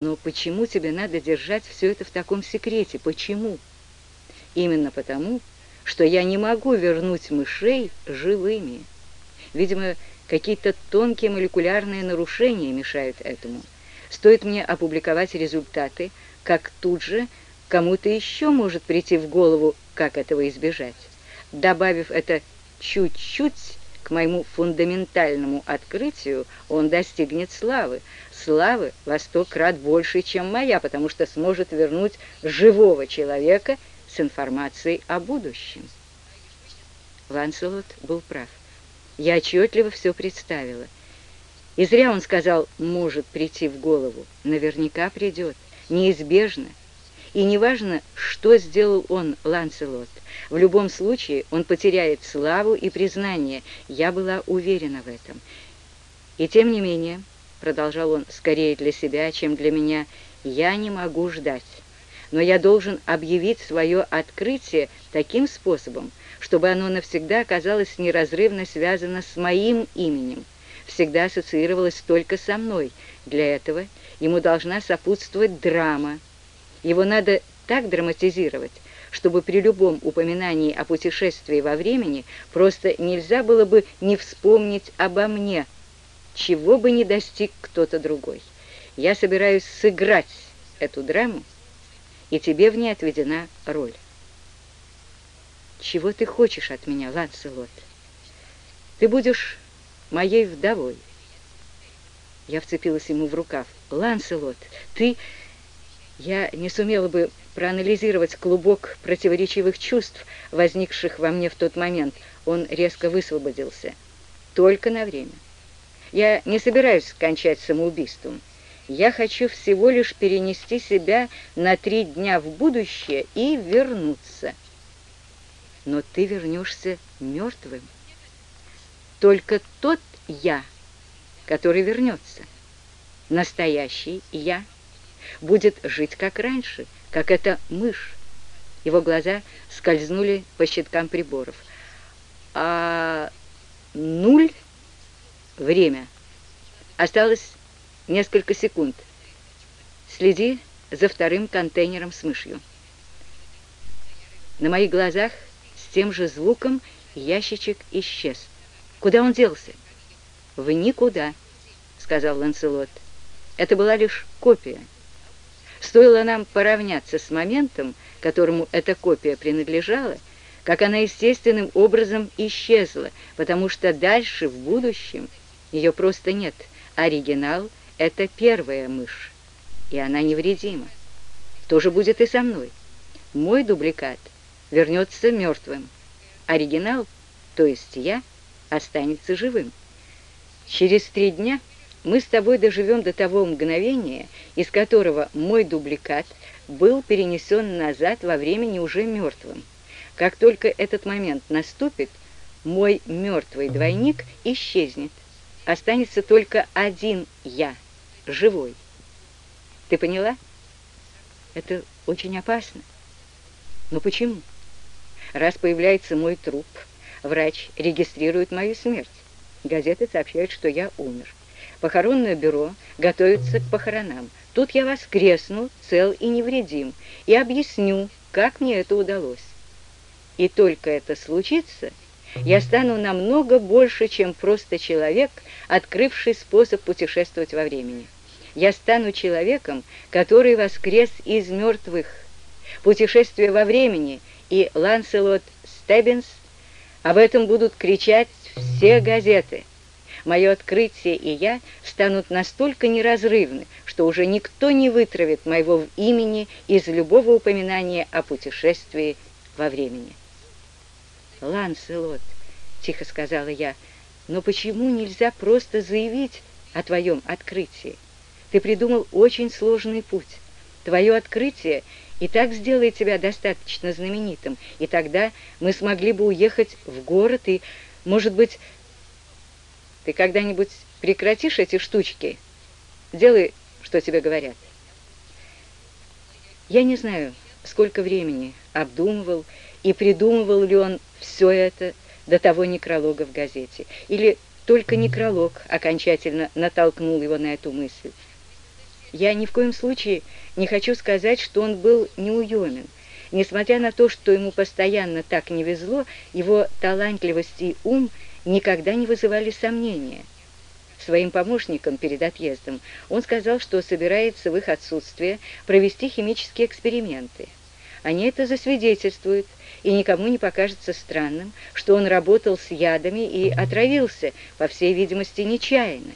Но почему тебе надо держать все это в таком секрете? Почему? Именно потому, что я не могу вернуть мышей живыми. Видимо, какие-то тонкие молекулярные нарушения мешают этому. Стоит мне опубликовать результаты, как тут же кому-то еще может прийти в голову, как этого избежать. Добавив это чуть-чуть к моему фундаментальному открытию, он достигнет славы. Славы во сто крат больше, чем моя, потому что сможет вернуть живого человека с информацией о будущем. Ланселот был прав. Я отчетливо все представила. И зря он сказал «может прийти в голову». Наверняка придет, неизбежно. И неважно, что сделал он, Ланселот, в любом случае он потеряет славу и признание. Я была уверена в этом. И тем не менее, продолжал он скорее для себя, чем для меня, я не могу ждать. Но я должен объявить свое открытие таким способом, чтобы оно навсегда оказалось неразрывно связано с моим именем, всегда ассоциировалось только со мной. Для этого ему должна сопутствовать драма. Его надо так драматизировать, чтобы при любом упоминании о путешествии во времени просто нельзя было бы не вспомнить обо мне, чего бы не достиг кто-то другой. Я собираюсь сыграть эту драму, и тебе в ней отведена роль. Чего ты хочешь от меня, Ланселот? Ты будешь моей вдовой. Я вцепилась ему в рукав. Ланселот, ты... Я не сумела бы проанализировать клубок противоречивых чувств, возникших во мне в тот момент. Он резко высвободился. Только на время. Я не собираюсь кончать самоубийством. Я хочу всего лишь перенести себя на три дня в будущее и вернуться. Но ты вернешься мертвым. Только тот я, который вернется, настоящий я, будет жить как раньше, как эта мышь. Его глаза скользнули по щиткам приборов. А нуль время. Осталось несколько секунд. Следи за вторым контейнером с мышью. На моих глазах с тем же звуком ящичек исчез. Куда он делся? В никуда, сказал Ланселот. Это была лишь копия. Стоило нам поравняться с моментом, которому эта копия принадлежала, как она естественным образом исчезла, потому что дальше, в будущем, ее просто нет. Оригинал — это первая мышь, и она невредима. То же будет и со мной. Мой дубликат вернется мертвым. Оригинал, то есть я, останется живым. Через три дня мы с тобой доживем до того мгновения, из которого мой дубликат был перенесен назад во времени уже мертвым. Как только этот момент наступит, мой мертвый двойник исчезнет. Останется только один я, живой. Ты поняла? Это очень опасно. Но почему? Раз появляется мой труп, врач регистрирует мою смерть. Газеты сообщают, что я умер. Похоронное бюро готовится к похоронам. Тут я воскресну, цел и невредим, и объясню, как мне это удалось. И только это случится, я стану намного больше, чем просто человек, открывший способ путешествовать во времени. Я стану человеком, который воскрес из мертвых. Путешествие во времени и Ланселот Стеббинс об этом будут кричать все газеты. Мое открытие и я станут настолько неразрывны, что уже никто не вытравит моего имени из любого упоминания о путешествии во времени. «Ланселот», — тихо сказала я, — «но почему нельзя просто заявить о твоем открытии? Ты придумал очень сложный путь. Твое открытие и так сделает тебя достаточно знаменитым, и тогда мы смогли бы уехать в город и, может быть, ты когда-нибудь прекратишь эти штучки? Делай, что тебе говорят. Я не знаю, сколько времени обдумывал и придумывал ли он все это до того некролога в газете, или только некролог окончательно натолкнул его на эту мысль. Я ни в коем случае не хочу сказать, что он был неуемен. Несмотря на то, что ему постоянно так не везло, его талантливость и ум никогда не вызывали сомнения. Своим помощникам перед отъездом он сказал, что собирается в их отсутствие провести химические эксперименты. Они это засвидетельствуют, и никому не покажется странным, что он работал с ядами и отравился, по всей видимости, нечаянно.